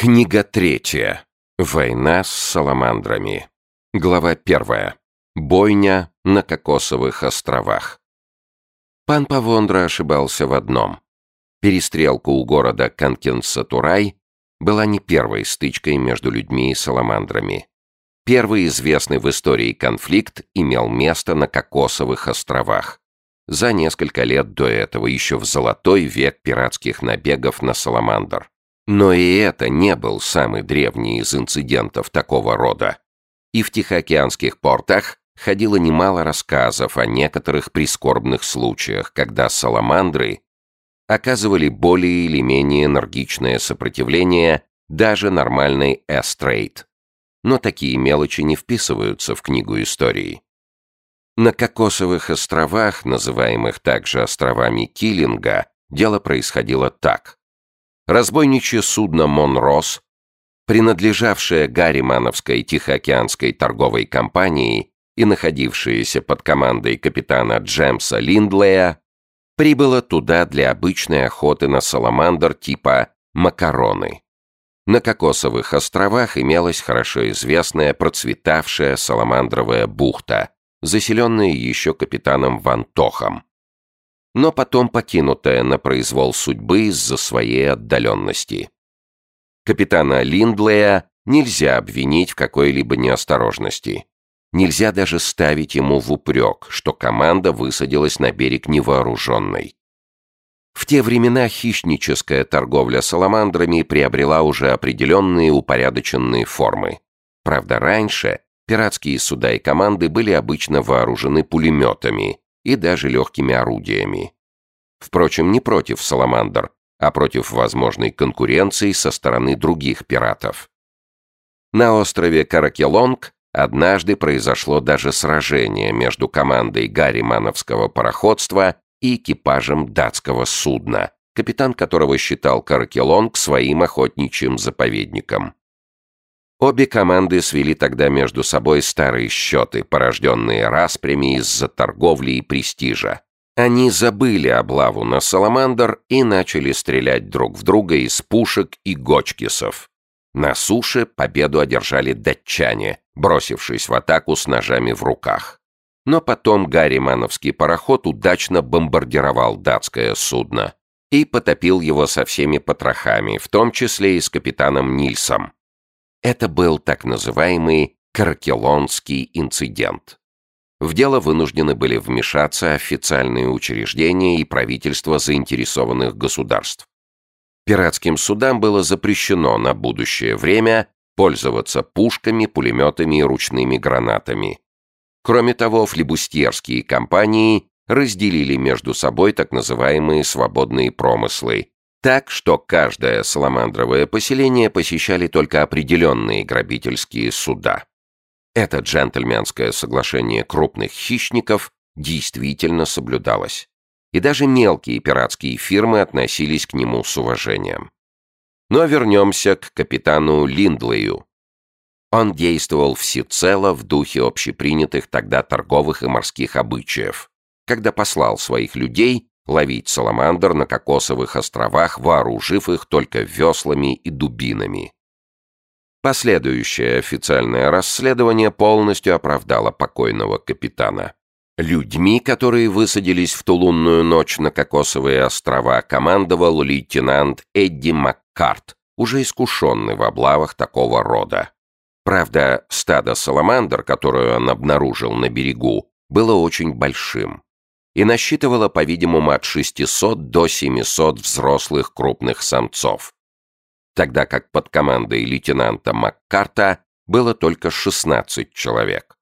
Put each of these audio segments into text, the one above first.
Книга третья. Война с саламандрами. Глава первая. Бойня на Кокосовых островах. Пан Павондра ошибался в одном. Перестрелка у города Канкенсатурай была не первой стычкой между людьми и саламандрами. Первый известный в истории конфликт имел место на Кокосовых островах. За несколько лет до этого, еще в золотой век пиратских набегов на саламандр. Но и это не был самый древний из инцидентов такого рода. И в Тихоокеанских портах ходило немало рассказов о некоторых прискорбных случаях, когда саламандры оказывали более или менее энергичное сопротивление даже нормальной эстрейт. Но такие мелочи не вписываются в книгу истории. На Кокосовых островах, называемых также островами Киллинга, дело происходило так. Разбойничье судно «Монрос», принадлежавшее Гарримановской Тихоокеанской торговой компании и находившееся под командой капитана Джемса Линдлея, прибыло туда для обычной охоты на саламандр типа «макароны». На Кокосовых островах имелась хорошо известная процветавшая саламандровая бухта, заселенная еще капитаном Вантохом но потом покинутая на произвол судьбы из-за своей отдаленности. Капитана Линдлея нельзя обвинить в какой-либо неосторожности. Нельзя даже ставить ему в упрек, что команда высадилась на берег невооруженной. В те времена хищническая торговля саламандрами приобрела уже определенные упорядоченные формы. Правда, раньше пиратские суда и команды были обычно вооружены пулеметами, и даже легкими орудиями. Впрочем, не против «Саламандр», а против возможной конкуренции со стороны других пиратов. На острове Каракелонг однажды произошло даже сражение между командой Гарримановского пароходства и экипажем датского судна, капитан которого считал Каракелонг своим охотничьим заповедником. Обе команды свели тогда между собой старые счеты, порожденные распрями из-за торговли и престижа. Они забыли облаву на Саламандр и начали стрелять друг в друга из пушек и гочкисов. На суше победу одержали датчане, бросившись в атаку с ножами в руках. Но потом Гарримановский пароход удачно бомбардировал датское судно и потопил его со всеми потрохами, в том числе и с капитаном Нильсом. Это был так называемый Каракелонский инцидент. В дело вынуждены были вмешаться официальные учреждения и правительства заинтересованных государств. Пиратским судам было запрещено на будущее время пользоваться пушками, пулеметами и ручными гранатами. Кроме того, флебустьерские компании разделили между собой так называемые свободные промыслы, так что каждое саламандровое поселение посещали только определенные грабительские суда. Это джентльменское соглашение крупных хищников действительно соблюдалось. И даже мелкие пиратские фирмы относились к нему с уважением. Но вернемся к капитану Линдлею. Он действовал всецело в духе общепринятых тогда торговых и морских обычаев, когда послал своих людей ловить саламандр на кокосовых островах, вооружив их только веслами и дубинами. Последующее официальное расследование полностью оправдало покойного капитана. Людьми, которые высадились в ту лунную ночь на Кокосовые острова, командовал лейтенант Эдди Маккарт, уже искушенный в облавах такого рода. Правда, стадо саламандр, которое он обнаружил на берегу, было очень большим и насчитывала, по-видимому, от 600 до 700 взрослых крупных самцов, тогда как под командой лейтенанта Маккарта было только 16 человек.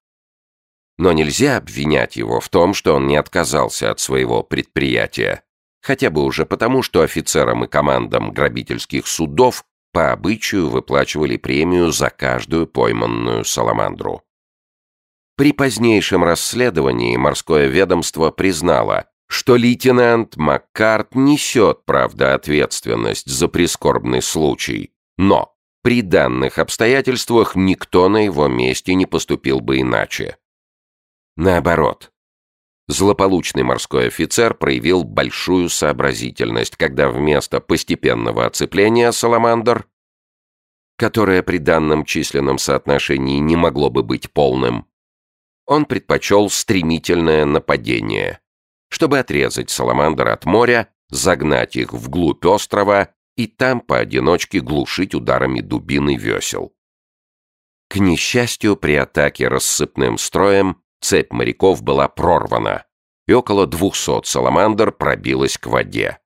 Но нельзя обвинять его в том, что он не отказался от своего предприятия, хотя бы уже потому, что офицерам и командам грабительских судов по обычаю выплачивали премию за каждую пойманную саламандру. При позднейшем расследовании морское ведомство признало, что лейтенант Маккарт несет, правда, ответственность за прискорбный случай, но при данных обстоятельствах никто на его месте не поступил бы иначе. Наоборот, злополучный морской офицер проявил большую сообразительность, когда вместо постепенного оцепления «Саламандр» которое при данном численном соотношении не могло бы быть полным, он предпочел стремительное нападение, чтобы отрезать Саламандр от моря, загнать их вглубь острова и там поодиночке глушить ударами дубины весел. К несчастью, при атаке рассыпным строем цепь моряков была прорвана, и около двухсот саламандр пробилась к воде.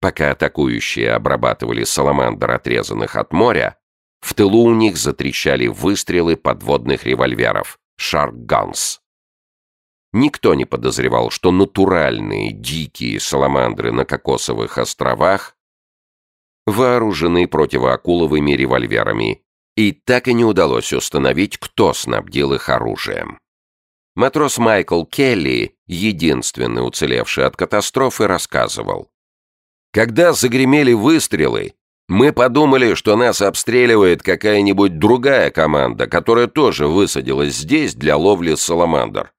Пока атакующие обрабатывали саламандр, отрезанных от моря, в тылу у них затрещали выстрелы подводных револьверов «Шарк Ганс». Никто не подозревал, что натуральные дикие саламандры на Кокосовых островах вооружены противоакуловыми револьверами, и так и не удалось установить, кто снабдил их оружием. Матрос Майкл Келли, единственный уцелевший от катастрофы, рассказывал. «Когда загремели выстрелы, мы подумали, что нас обстреливает какая-нибудь другая команда, которая тоже высадилась здесь для ловли саламандр.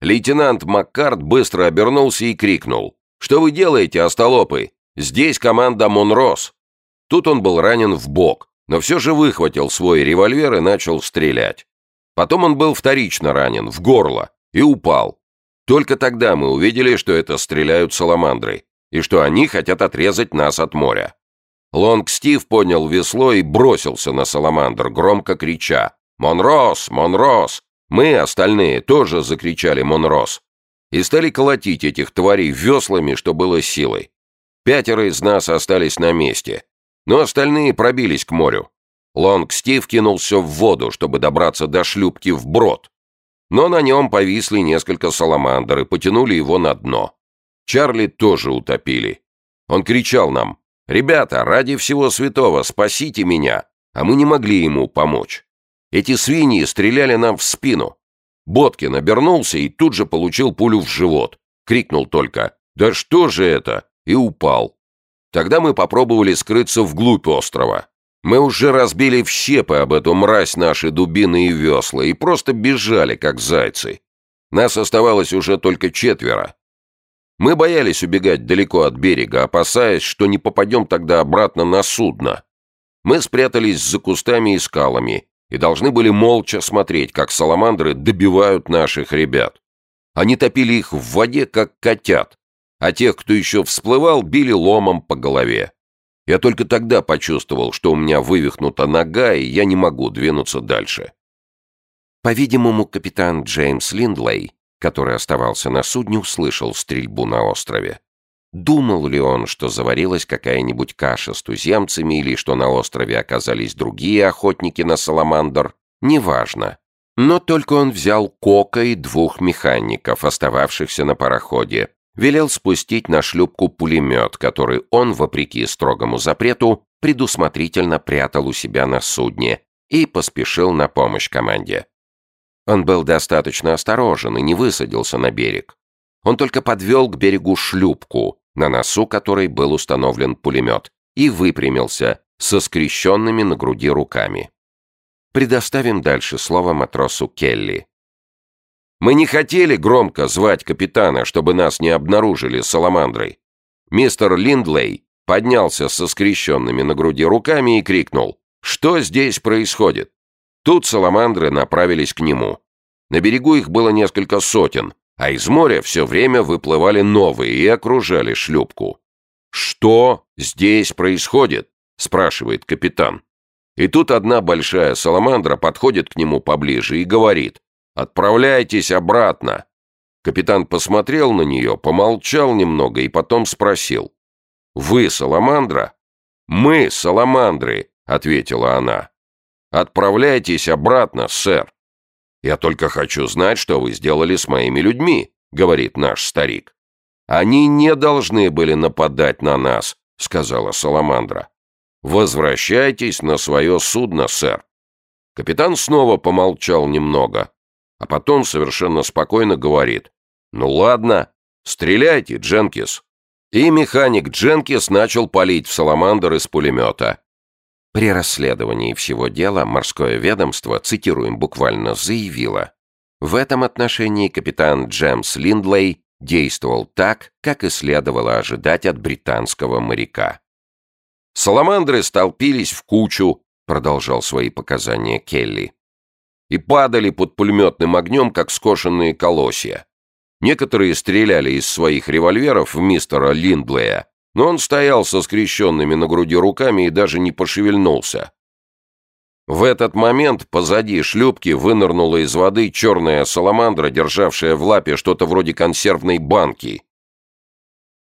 Лейтенант Маккарт быстро обернулся и крикнул. «Что вы делаете, остолопы? Здесь команда Монрос!» Тут он был ранен в бок, но все же выхватил свой револьвер и начал стрелять. Потом он был вторично ранен, в горло, и упал. Только тогда мы увидели, что это стреляют саламандры, и что они хотят отрезать нас от моря. Лонг Стив поднял весло и бросился на саламандр, громко крича «Монрос! Монрос!» Мы, остальные, тоже закричали «Монрос!» и стали колотить этих тварей веслами, что было силой. Пятеро из нас остались на месте, но остальные пробились к морю. Лонг Стив кинулся в воду, чтобы добраться до шлюпки вброд. Но на нем повисли несколько саламандр и потянули его на дно. Чарли тоже утопили. Он кричал нам «Ребята, ради всего святого, спасите меня!» А мы не могли ему помочь. Эти свиньи стреляли нам в спину. Боткин обернулся и тут же получил пулю в живот. Крикнул только «Да что же это?» и упал. Тогда мы попробовали скрыться вглубь острова. Мы уже разбили в щепы об эту мразь наши дубины и весла и просто бежали, как зайцы. Нас оставалось уже только четверо. Мы боялись убегать далеко от берега, опасаясь, что не попадем тогда обратно на судно. Мы спрятались за кустами и скалами и должны были молча смотреть, как саламандры добивают наших ребят. Они топили их в воде, как котят, а тех, кто еще всплывал, били ломом по голове. Я только тогда почувствовал, что у меня вывихнута нога, и я не могу двинуться дальше. По-видимому, капитан Джеймс Линдлей который оставался на судне, услышал стрельбу на острове. Думал ли он, что заварилась какая-нибудь каша с туземцами или что на острове оказались другие охотники на саламандр, неважно. Но только он взял Кока и двух механиков, остававшихся на пароходе, велел спустить на шлюпку пулемет, который он, вопреки строгому запрету, предусмотрительно прятал у себя на судне и поспешил на помощь команде. Он был достаточно осторожен и не высадился на берег. Он только подвел к берегу шлюпку, на носу которой был установлен пулемет, и выпрямился со скрещенными на груди руками. Предоставим дальше слово матросу Келли. Мы не хотели громко звать капитана, чтобы нас не обнаружили саламандрой. Мистер Линдлей поднялся со скрещенными на груди руками и крикнул «Что здесь происходит?» Тут саламандры направились к нему. На берегу их было несколько сотен, а из моря все время выплывали новые и окружали шлюпку. «Что здесь происходит?» — спрашивает капитан. И тут одна большая саламандра подходит к нему поближе и говорит «Отправляйтесь обратно». Капитан посмотрел на нее, помолчал немного и потом спросил «Вы саламандра?» «Мы саламандры», — ответила она. Отправляйтесь обратно, сэр. Я только хочу знать, что вы сделали с моими людьми, говорит наш старик. Они не должны были нападать на нас, сказала Саламандра. Возвращайтесь на свое судно, сэр. Капитан снова помолчал немного, а потом совершенно спокойно говорит. «Ну ладно, стреляйте, Дженкис». И механик Дженкис начал палить в Саламандр из пулемета. При расследовании всего дела морское ведомство, цитируем буквально, заявило, в этом отношении капитан Джеймс Линдлей действовал так, как и следовало ожидать от британского моряка. Саламандры столпились в кучу, продолжал свои показания Келли. «И падали под пулеметным огнем, как скошенные колосья. Некоторые стреляли из своих револьверов в мистера Линдлея, но он стоял со скрещенными на груди руками и даже не пошевельнулся. В этот момент позади шлюпки вынырнула из воды черная саламандра, державшая в лапе что-то вроде консервной банки.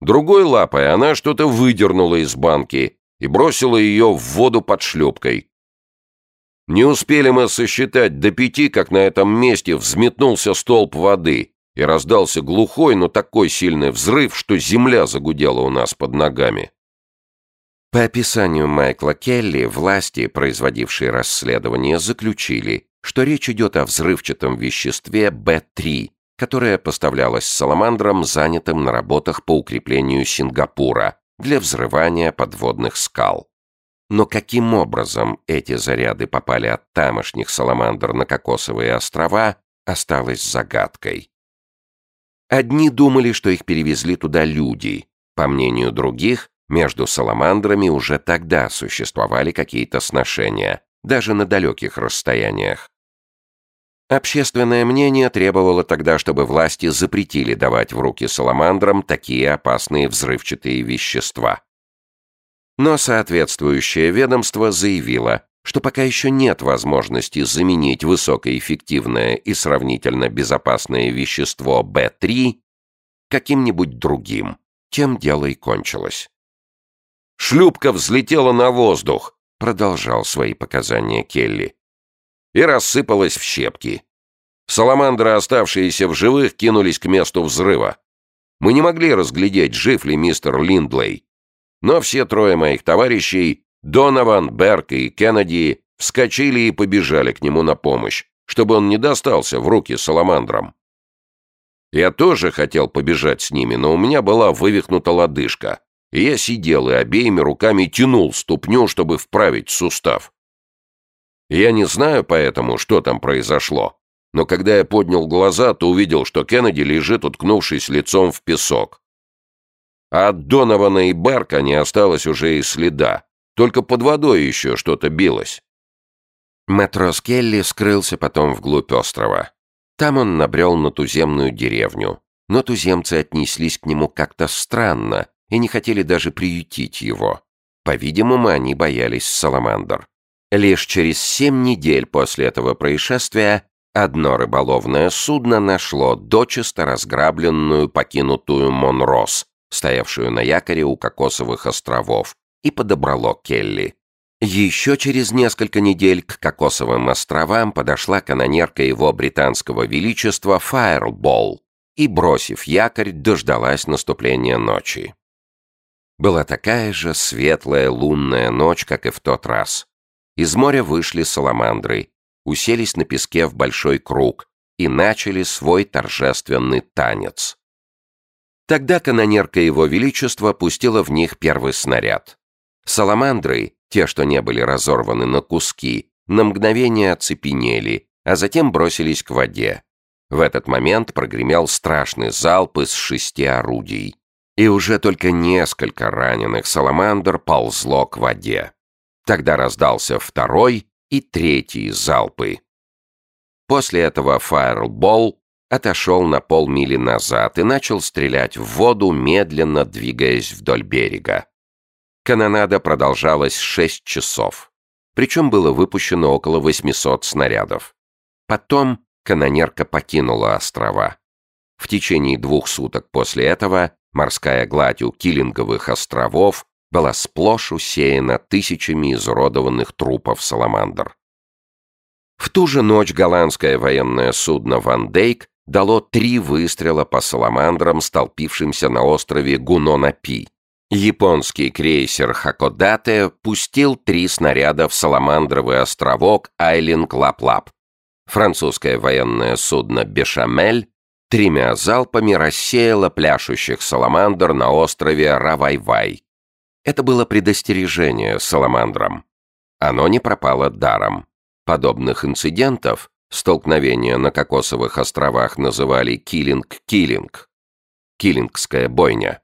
Другой лапой она что-то выдернула из банки и бросила ее в воду под шлюпкой. Не успели мы сосчитать до пяти, как на этом месте взметнулся столб воды и раздался глухой, но такой сильный взрыв, что земля загудела у нас под ногами. По описанию Майкла Келли, власти, производившие расследование, заключили, что речь идет о взрывчатом веществе Б-3, которое поставлялось саламандрам, занятым на работах по укреплению Сингапура для взрывания подводных скал. Но каким образом эти заряды попали от тамошних саламандр на Кокосовые острова, осталось загадкой. Одни думали, что их перевезли туда люди. По мнению других, между саламандрами уже тогда существовали какие-то сношения, даже на далеких расстояниях. Общественное мнение требовало тогда, чтобы власти запретили давать в руки саламандрам такие опасные взрывчатые вещества. Но соответствующее ведомство заявило, что пока еще нет возможности заменить высокоэффективное и сравнительно безопасное вещество В3 каким-нибудь другим, тем дело и кончилось. Шлюпка взлетела на воздух, продолжал свои показания Келли, и рассыпалась в щепки. Саламандры, оставшиеся в живых, кинулись к месту взрыва. Мы не могли разглядеть, жив ли мистер Линдлей. Но все трое моих товарищей, Донован, Берк и Кеннеди, вскочили и побежали к нему на помощь, чтобы он не достался в руки саламандрам. Я тоже хотел побежать с ними, но у меня была вывихнута лодыжка, и я сидел и обеими руками тянул ступню, чтобы вправить сустав. Я не знаю поэтому, что там произошло, но когда я поднял глаза, то увидел, что Кеннеди лежит, уткнувшись лицом в песок. А от Донована и Барка не осталось уже и следа, только под водой еще что-то билось. Матрос Келли скрылся потом вглубь острова. Там он набрел на туземную деревню, но туземцы отнеслись к нему как-то странно, и не хотели даже приютить его. По-видимому, они боялись саламандр. Лишь через семь недель после этого происшествия одно рыболовное судно нашло дочисто разграбленную покинутую Монрос, стоявшую на якоре у Кокосовых островов, и подобрало Келли. Еще через несколько недель к Кокосовым островам подошла канонерка его британского величества Фаербол и, бросив якорь, дождалась наступления ночи. Была такая же светлая лунная ночь, как и в тот раз. Из моря вышли саламандры, уселись на песке в большой круг и начали свой торжественный танец. Тогда канонерка Его Величества пустила в них первый снаряд. Саламандры, те, что не были разорваны на куски, на мгновение оцепенели, а затем бросились к воде. В этот момент прогремел страшный залп из шести орудий и уже только несколько раненых саламандр ползло к воде. Тогда раздался второй и третий залпы. После этого Фаерлбол отошел на полмили назад и начал стрелять в воду, медленно двигаясь вдоль берега. Канонада продолжалась шесть часов. Причем было выпущено около 800 снарядов. Потом канонерка покинула острова. В течение двух суток после этого Морская гладь у Киллинговых островов была сплошь усеяна тысячами изуродованных трупов саламандр. В ту же ночь голландское военное судно «Ван Дейк» дало три выстрела по саламандрам, столпившимся на острове Гунонапи. Японский крейсер «Хакодате» пустил три снаряда в саламандровый островок Айлинг-Лап-Лап. Французское военное судно «Бешамель» тремя залпами рассеяла пляшущих саламандр на острове Равайвай. Это было предостережение саламандрам. Оно не пропало даром. Подобных инцидентов столкновения на Кокосовых островах называли «киллинг-киллинг» — «киллингская бойня».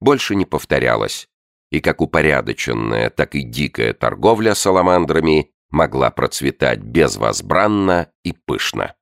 Больше не повторялось. и как упорядоченная, так и дикая торговля саламандрами могла процветать безвозбранно и пышно.